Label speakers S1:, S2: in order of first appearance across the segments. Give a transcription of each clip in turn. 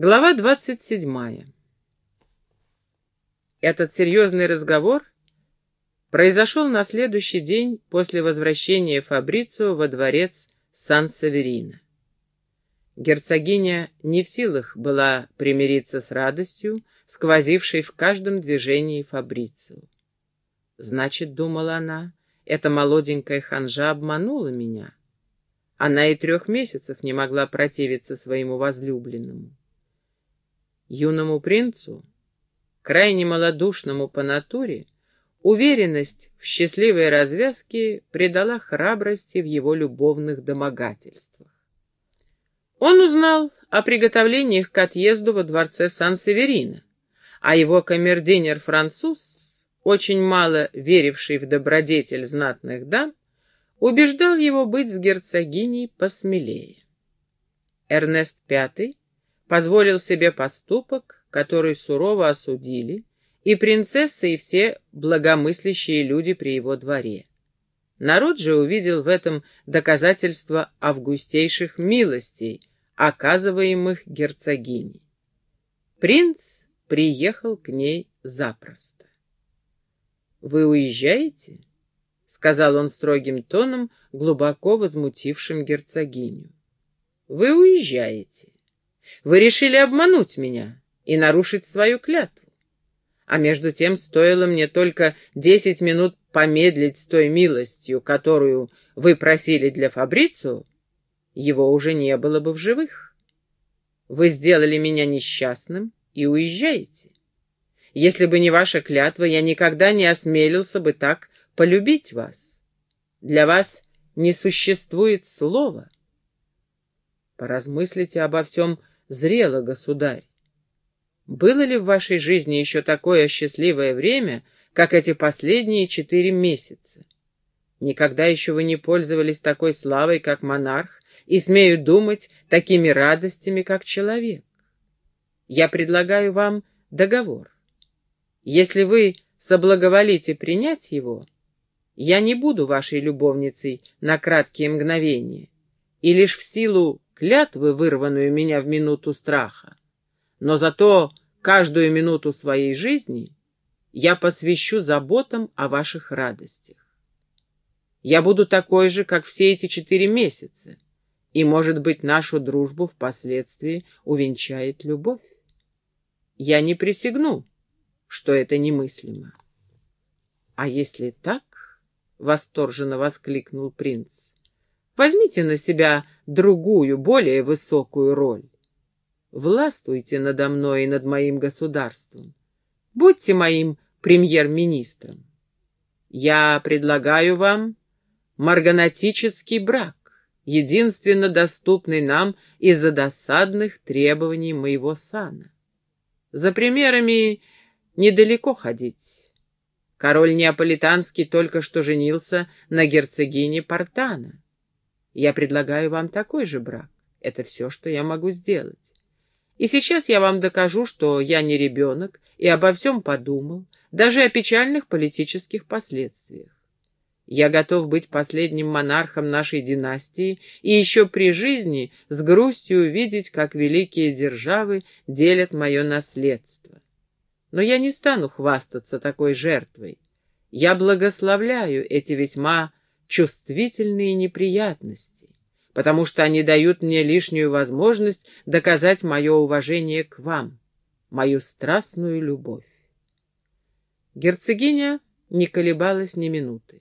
S1: Глава двадцать седьмая. Этот серьезный разговор произошел на следующий день после возвращения Фабрицио во дворец Сан-Саверино. Герцогиня не в силах была примириться с радостью, сквозившей в каждом движении Фабрицио. Значит, думала она, эта молоденькая ханжа обманула меня. Она и трех месяцев не могла противиться своему возлюбленному. Юному принцу, крайне малодушному по натуре, уверенность в счастливой развязке придала храбрости в его любовных домогательствах. Он узнал о приготовлениях к отъезду во дворце Сан-Северино, а его камердинер-француз, очень мало веривший в добродетель знатных дам, убеждал его быть с герцогиней посмелее. Эрнест V позволил себе поступок, который сурово осудили, и принцесса, и все благомыслящие люди при его дворе. Народ же увидел в этом доказательство августейших милостей, оказываемых герцогиней. Принц приехал к ней запросто. «Вы уезжаете?» — сказал он строгим тоном, глубоко возмутившим герцогиню. «Вы уезжаете. Вы решили обмануть меня и нарушить свою клятву. А между тем стоило мне только десять минут помедлить с той милостью, которую вы просили для Фабрицу, его уже не было бы в живых. Вы сделали меня несчастным и уезжаете. Если бы не ваша клятва, я никогда не осмелился бы так полюбить вас. Для вас не существует слова. Поразмыслите обо всем зрело, государь. Было ли в вашей жизни еще такое счастливое время, как эти последние четыре месяца? Никогда еще вы не пользовались такой славой, как монарх, и, смею думать, такими радостями, как человек. Я предлагаю вам договор. Если вы соблаговолите принять его, я не буду вашей любовницей на краткие мгновения, и лишь в силу клятвы, вырванную меня в минуту страха. Но зато каждую минуту своей жизни я посвящу заботам о ваших радостях. Я буду такой же, как все эти четыре месяца, и, может быть, нашу дружбу впоследствии увенчает любовь. Я не присягну, что это немыслимо. — А если так, — восторженно воскликнул принц, — возьмите на себя другую, более высокую роль. Властвуйте надо мной и над моим государством. Будьте моим премьер-министром. Я предлагаю вам марганатический брак, единственно доступный нам из-за досадных требований моего сана. За примерами недалеко ходить. Король Неаполитанский только что женился на герцогине Портана. Я предлагаю вам такой же брак. Это все, что я могу сделать. И сейчас я вам докажу, что я не ребенок и обо всем подумал, даже о печальных политических последствиях. Я готов быть последним монархом нашей династии и еще при жизни с грустью увидеть, как великие державы делят мое наследство. Но я не стану хвастаться такой жертвой. Я благословляю эти весьма чувствительные неприятности, потому что они дают мне лишнюю возможность доказать мое уважение к вам, мою страстную любовь. Герцогиня не колебалась ни минуты.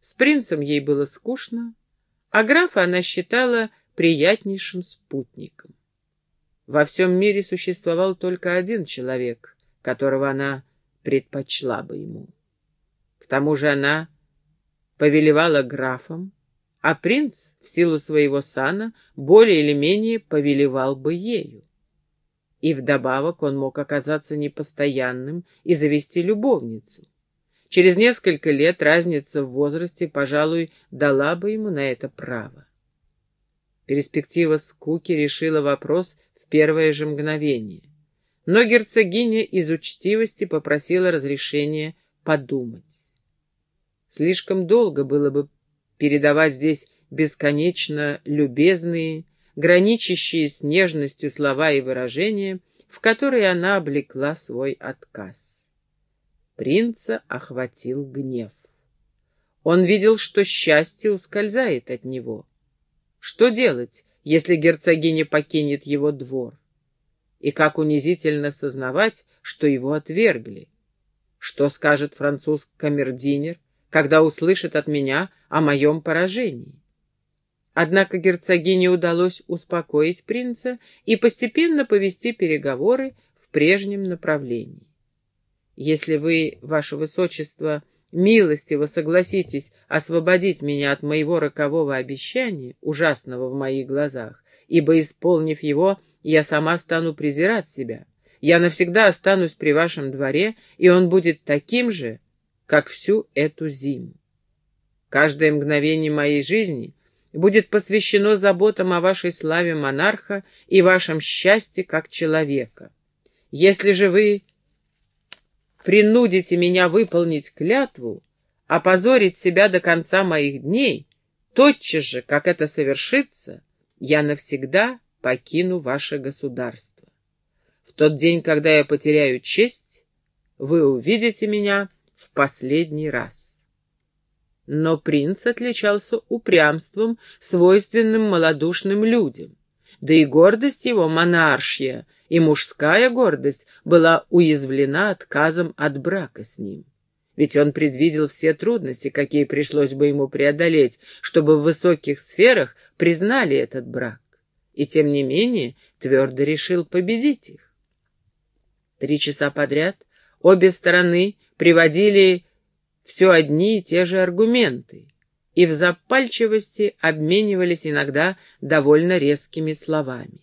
S1: С принцем ей было скучно, а графа она считала приятнейшим спутником. Во всем мире существовал только один человек, которого она предпочла бы ему. К тому же она повелевала графом, а принц, в силу своего сана, более или менее повелевал бы ею. И вдобавок он мог оказаться непостоянным и завести любовницу. Через несколько лет разница в возрасте, пожалуй, дала бы ему на это право. Перспектива скуки решила вопрос в первое же мгновение. Но герцогиня из учтивости попросила разрешения подумать. Слишком долго было бы передавать здесь бесконечно любезные, граничащие с нежностью слова и выражения, в которые она облекла свой отказ. Принца охватил гнев. Он видел, что счастье ускользает от него. Что делать, если герцогиня покинет его двор? И как унизительно сознавать, что его отвергли. Что скажет француз камердинер, когда услышит от меня о моем поражении? Однако герцогине удалось успокоить принца и постепенно повести переговоры в прежнем направлении. Если вы, ваше высочество, милостиво согласитесь освободить меня от моего рокового обещания, ужасного в моих глазах, ибо, исполнив его, я сама стану презирать себя. Я навсегда останусь при вашем дворе, и он будет таким же, как всю эту зиму. Каждое мгновение моей жизни будет посвящено заботам о вашей славе монарха и вашем счастье как человека. Если же вы принудите меня выполнить клятву, опозорить себя до конца моих дней, тотчас же, как это совершится, я навсегда покину ваше государство. В тот день, когда я потеряю честь, вы увидите меня в последний раз. Но принц отличался упрямством, свойственным малодушным людям. Да и гордость его, монаршья, и мужская гордость была уязвлена отказом от брака с ним. Ведь он предвидел все трудности, какие пришлось бы ему преодолеть, чтобы в высоких сферах признали этот брак. И тем не менее твердо решил победить их. Три часа подряд обе стороны приводили все одни и те же аргументы, и в запальчивости обменивались иногда довольно резкими словами.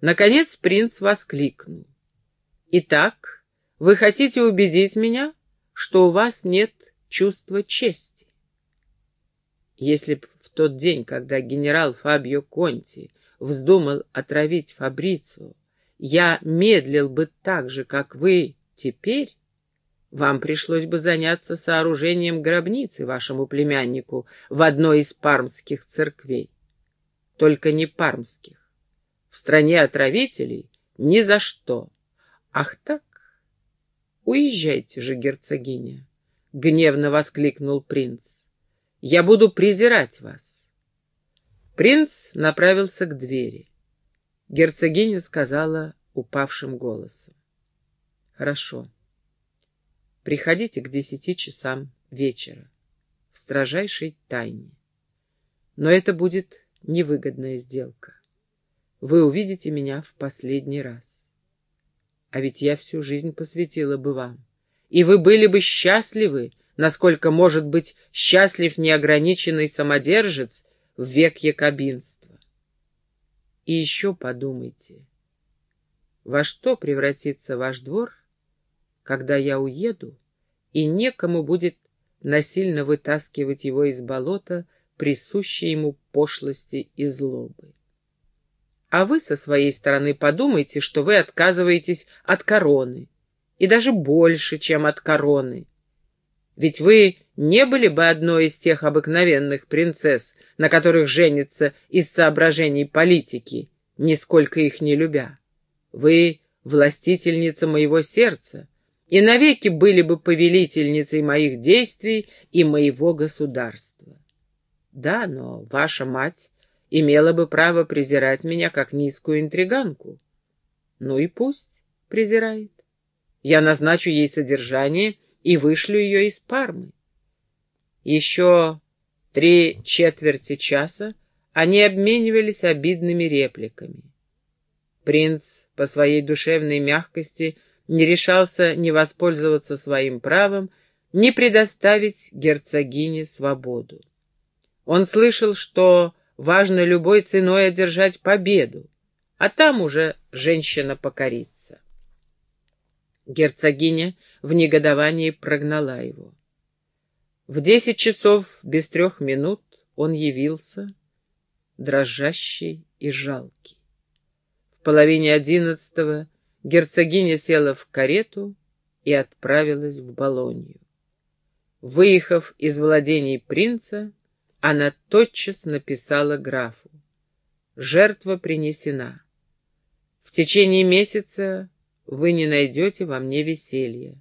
S1: Наконец принц воскликнул. «Итак, вы хотите убедить меня, что у вас нет чувства чести?» Если б в тот день, когда генерал Фабио Конти вздумал отравить Фабрицу, я медлил бы так же, как вы теперь, вам пришлось бы заняться сооружением гробницы вашему племяннику в одной из пармских церквей. Только не пармских. В стране отравителей ни за что. Ах так? Уезжайте же, герцогиня, — гневно воскликнул принц. Я буду презирать вас. Принц направился к двери. Герцогиня сказала упавшим голосом. Хорошо. Приходите к десяти часам вечера в строжайшей тайне. Но это будет невыгодная сделка вы увидите меня в последний раз. А ведь я всю жизнь посвятила бы вам, и вы были бы счастливы, насколько может быть счастлив неограниченный самодержец в век якобинства. И еще подумайте, во что превратится ваш двор, когда я уеду, и некому будет насильно вытаскивать его из болота, присущей ему пошлости и злобы. А вы со своей стороны подумайте, что вы отказываетесь от короны. И даже больше, чем от короны. Ведь вы не были бы одной из тех обыкновенных принцесс, на которых женится из соображений политики, нисколько их не любя. Вы властительница моего сердца, и навеки были бы повелительницей моих действий и моего государства. Да, но ваша мать имела бы право презирать меня как низкую интриганку. Ну и пусть презирает. Я назначу ей содержание и вышлю ее из Пармы. Еще три четверти часа они обменивались обидными репликами. Принц по своей душевной мягкости не решался ни воспользоваться своим правом, ни предоставить герцогине свободу. Он слышал, что Важно любой ценой одержать победу, а там уже женщина покорится. Герцогиня в негодовании прогнала его. В десять часов без трех минут он явился, дрожащий и жалкий. В половине одиннадцатого герцогиня села в карету и отправилась в Болонью. Выехав из владений принца, она тотчас написала графу. жертва принесена. В течение месяца вы не найдете во мне веселья.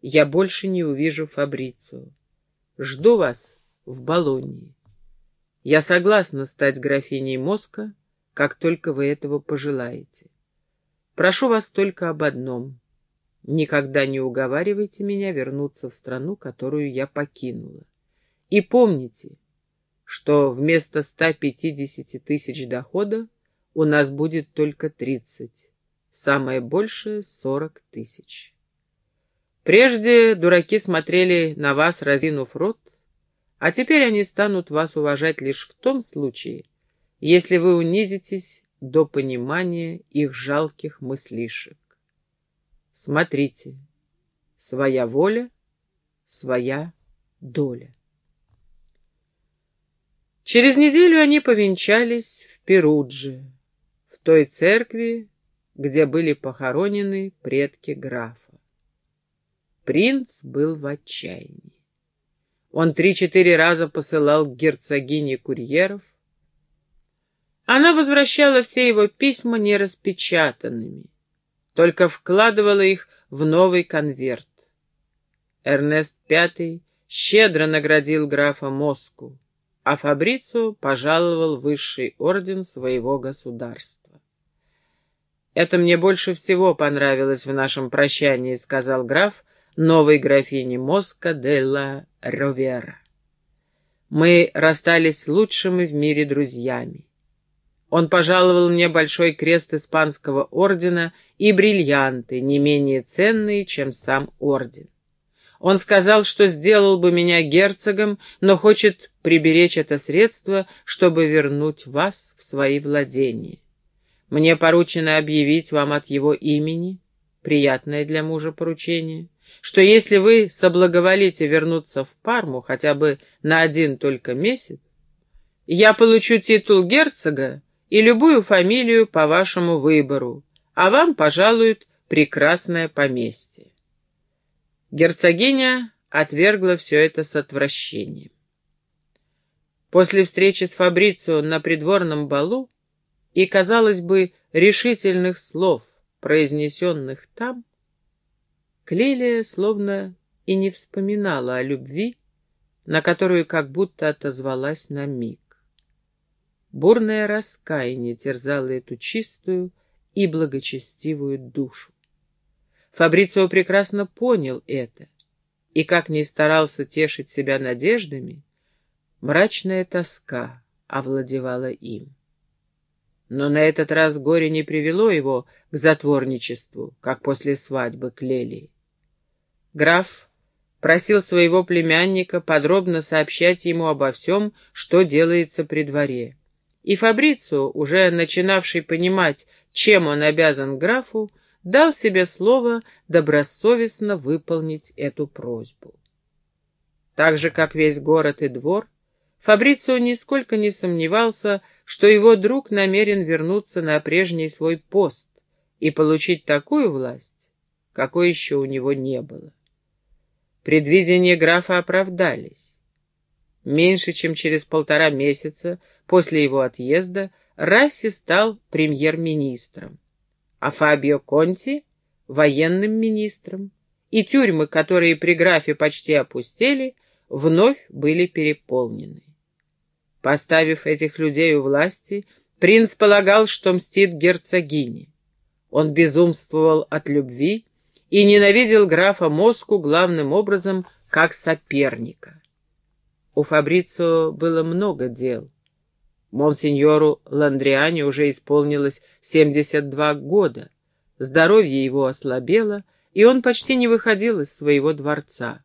S1: Я больше не увижу Фабрицию. Жду вас в Болонии. Я согласна стать графиней Моска, как только вы этого пожелаете. Прошу вас только об одном. Никогда не уговаривайте меня вернуться в страну, которую я покинула. И помните, что вместо 150 тысяч дохода у нас будет только 30, самое большее — 40 тысяч. Прежде дураки смотрели на вас, разинув рот, а теперь они станут вас уважать лишь в том случае, если вы унизитесь до понимания их жалких мыслишек. Смотрите, своя воля, своя доля. Через неделю они повенчались в Перудже, в той церкви, где были похоронены предки графа. Принц был в отчаянии. Он три-четыре раза посылал к герцогине курьеров. Она возвращала все его письма нераспечатанными, только вкладывала их в новый конверт. Эрнест V щедро наградил графа Моску а Фабрицу пожаловал высший орден своего государства. «Это мне больше всего понравилось в нашем прощании», — сказал граф новой графине Моска де ла Ровера. «Мы расстались лучшими в мире друзьями. Он пожаловал мне большой крест испанского ордена и бриллианты, не менее ценные, чем сам орден. Он сказал, что сделал бы меня герцогом, но хочет приберечь это средство, чтобы вернуть вас в свои владения. Мне поручено объявить вам от его имени, приятное для мужа поручение, что если вы соблаговолите вернуться в Парму хотя бы на один только месяц, я получу титул герцога и любую фамилию по вашему выбору, а вам пожалуют прекрасное поместье. Герцогиня отвергла все это с отвращением. После встречи с Фабрицио на придворном балу и, казалось бы, решительных слов, произнесенных там, Клелия словно и не вспоминала о любви, на которую как будто отозвалась на миг. Бурное раскаяние терзало эту чистую и благочестивую душу. Фабрицио прекрасно понял это, и, как ни старался тешить себя надеждами, мрачная тоска овладевала им. Но на этот раз горе не привело его к затворничеству, как после свадьбы Клелии. Граф просил своего племянника подробно сообщать ему обо всем, что делается при дворе. И Фабрицио, уже начинавший понимать, чем он обязан графу, дал себе слово добросовестно выполнить эту просьбу. Так же, как весь город и двор, Фабрицио нисколько не сомневался, что его друг намерен вернуться на прежний свой пост и получить такую власть, какой еще у него не было. Предвидения графа оправдались. Меньше чем через полтора месяца после его отъезда Расси стал премьер-министром а Фабио Конти — военным министром, и тюрьмы, которые при графе почти опустели, вновь были переполнены. Поставив этих людей у власти, принц полагал, что мстит герцогине. Он безумствовал от любви и ненавидел графа Моску главным образом как соперника. У Фабрицио было много дел — Монсеньору Ландриане уже исполнилось 72 года. Здоровье его ослабело, и он почти не выходил из своего дворца.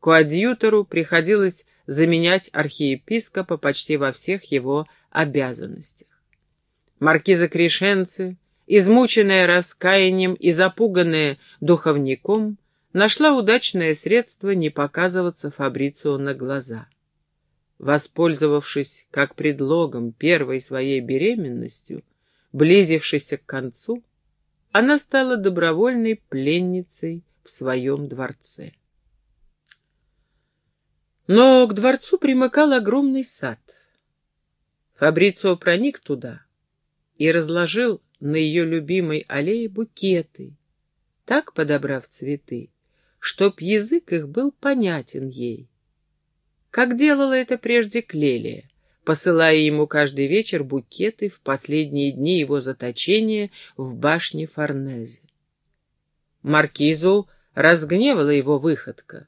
S1: Коадьютору приходилось заменять архиепископа почти во всех его обязанностях. Маркиза Кришенцы, измученная раскаянием и запуганная духовником, нашла удачное средство не показываться Фабрицио на глаза. Воспользовавшись как предлогом первой своей беременностью, близившейся к концу, она стала добровольной пленницей в своем дворце. Но к дворцу примыкал огромный сад. Фабрицио проник туда и разложил на ее любимой аллее букеты, так подобрав цветы, чтоб язык их был понятен ей. Как делала это прежде Клелия, посылая ему каждый вечер букеты в последние дни его заточения в башне Форнезе. Маркизу разгневала его выходка.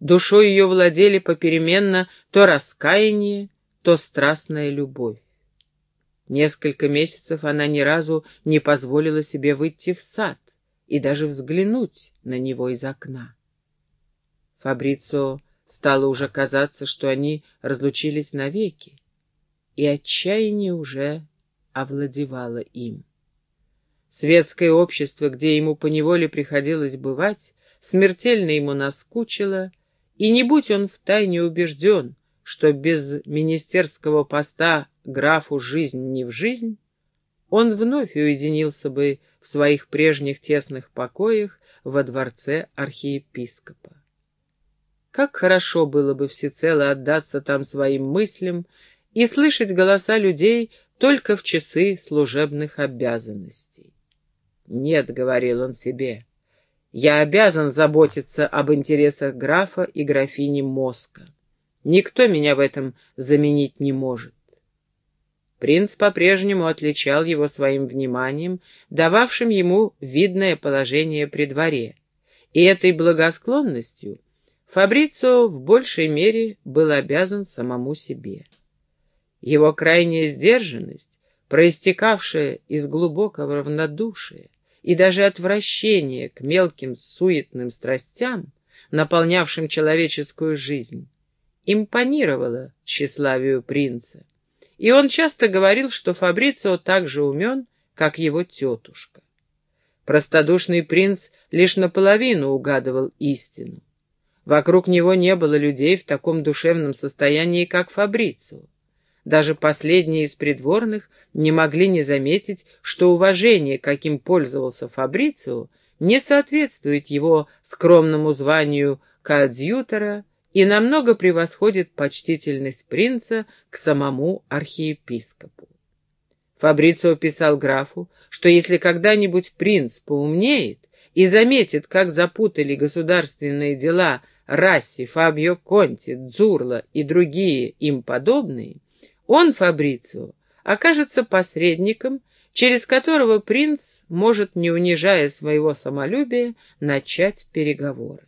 S1: Душой ее владели попеременно то раскаяние, то страстная любовь. Несколько месяцев она ни разу не позволила себе выйти в сад и даже взглянуть на него из окна. Фабрицо стало уже казаться, что они разлучились навеки, и отчаяние уже овладевало им. Светское общество, где ему поневоле приходилось бывать, смертельно ему наскучило, и не будь он втайне убежден, что без министерского поста графу жизнь не в жизнь, он вновь уединился бы в своих прежних тесных покоях во дворце архиепископа. Как хорошо было бы всецело отдаться там своим мыслям и слышать голоса людей только в часы служебных обязанностей. «Нет», — говорил он себе, — «я обязан заботиться об интересах графа и графини Моска. Никто меня в этом заменить не может. Принц по-прежнему отличал его своим вниманием, дававшим ему видное положение при дворе, и этой благосклонностью Фабрицио в большей мере был обязан самому себе. Его крайняя сдержанность, проистекавшая из глубокого равнодушия и даже отвращения к мелким суетным страстям, наполнявшим человеческую жизнь, импонировало тщеславию принца, и он часто говорил, что Фабрицио так же умен, как его тетушка. Простодушный принц лишь наполовину угадывал истину. Вокруг него не было людей в таком душевном состоянии, как Фабрицио. Даже последние из придворных не могли не заметить, что уважение, каким пользовался Фабрицио, не соответствует его скромному званию коадьютора и намного превосходит почтительность принца к самому архиепископу. Фабрицио писал графу, что если когда-нибудь принц поумнеет и заметит, как запутали государственные дела Расси, Фабио Конти, Дзурла и другие им подобные, он, Фабрицио, окажется посредником, через которого принц может, не унижая своего самолюбия, начать переговоры.